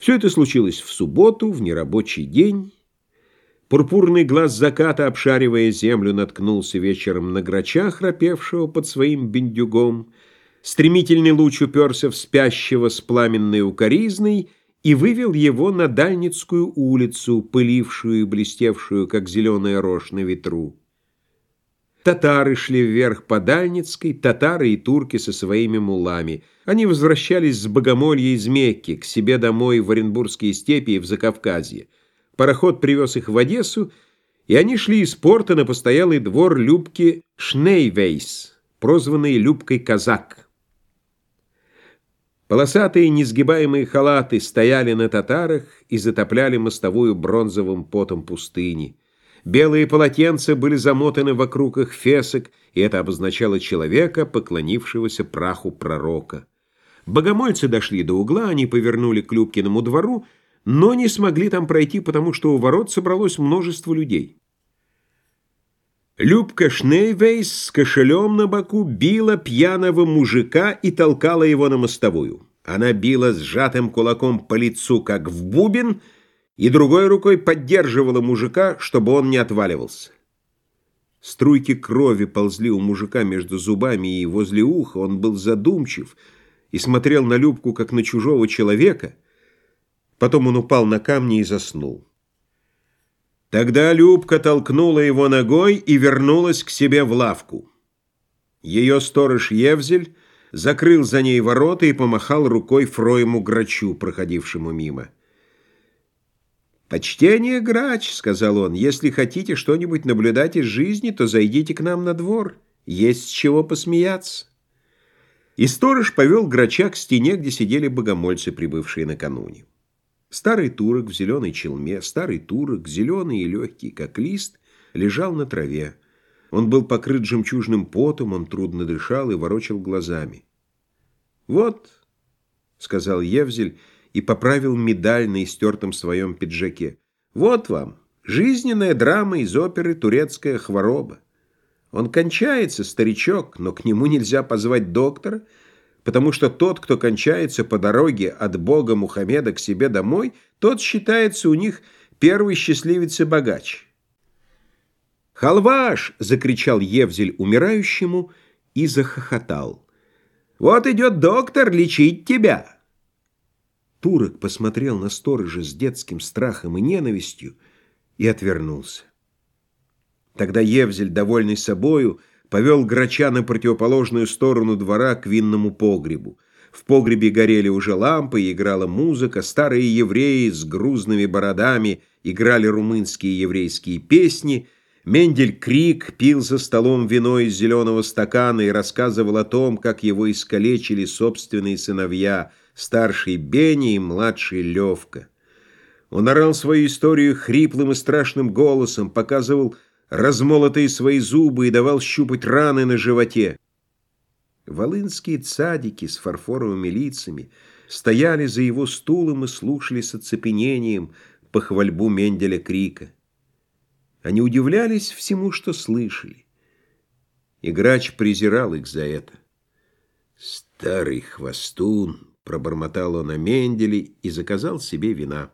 Все это случилось в субботу, в нерабочий день. Пурпурный глаз заката, обшаривая землю, наткнулся вечером на грача, храпевшего под своим бендюгом. Стремительный луч уперся в спящего с пламенной укоризной и вывел его на Дальницкую улицу, пылившую и блестевшую, как зеленая рожь на ветру. Татары шли вверх по Дальницкой, татары и турки со своими мулами. Они возвращались с богомолья из Мекки к себе домой в Оренбургские степи и в Закавказье. Пароход привез их в Одессу, и они шли из порта на постоялый двор Любки Шнейвейс, прозванный Любкой Казак. Полосатые несгибаемые халаты стояли на татарах и затопляли мостовую бронзовым потом пустыни. Белые полотенца были замотаны вокруг их фесок, и это обозначало человека, поклонившегося праху пророка. Богомольцы дошли до угла, они повернули к Любкиному двору, но не смогли там пройти, потому что у ворот собралось множество людей. Любка Шнейвейс с кошелем на боку била пьяного мужика и толкала его на мостовую. Она била сжатым кулаком по лицу, как в бубен, и другой рукой поддерживала мужика, чтобы он не отваливался. Струйки крови ползли у мужика между зубами и возле уха, он был задумчив и смотрел на Любку, как на чужого человека. Потом он упал на камни и заснул. Тогда Любка толкнула его ногой и вернулась к себе в лавку. Ее сторож Евзель закрыл за ней ворота и помахал рукой Фроему Грачу, проходившему мимо. «Почтение, грач», — сказал он, — «если хотите что-нибудь наблюдать из жизни, то зайдите к нам на двор. Есть с чего посмеяться». И сторож повел грача к стене, где сидели богомольцы, прибывшие накануне. Старый турок в зеленой челме, старый турок, зеленый и легкий, как лист, лежал на траве. Он был покрыт жемчужным потом, он трудно дышал и ворочал глазами. «Вот», — сказал Евзель, — и поправил медаль на истертом своем пиджаке. «Вот вам, жизненная драма из оперы «Турецкая хвороба». Он кончается, старичок, но к нему нельзя позвать доктора, потому что тот, кто кончается по дороге от бога Мухаммеда к себе домой, тот считается у них первый счастливец и богач». «Халваш!» — закричал Евзель умирающему и захохотал. «Вот идет доктор лечить тебя!» Турок посмотрел на сторожа с детским страхом и ненавистью и отвернулся. Тогда Евзель, довольный собою, повел грача на противоположную сторону двора к винному погребу. В погребе горели уже лампы, играла музыка, старые евреи с грузными бородами играли румынские еврейские песни, Мендель Крик пил за столом вино из зеленого стакана и рассказывал о том, как его искалечили собственные сыновья — старший Бенни и младший Левка. Он орал свою историю хриплым и страшным голосом, показывал размолотые свои зубы и давал щупать раны на животе. Волынские цадики с фарфоровыми лицами стояли за его стулом и слушали с оцепенением похвальбу Менделя Крика. Они удивлялись всему, что слышали. И грач презирал их за это. «Старый хвостун!» Пробормотал он о Менделе и заказал себе вина.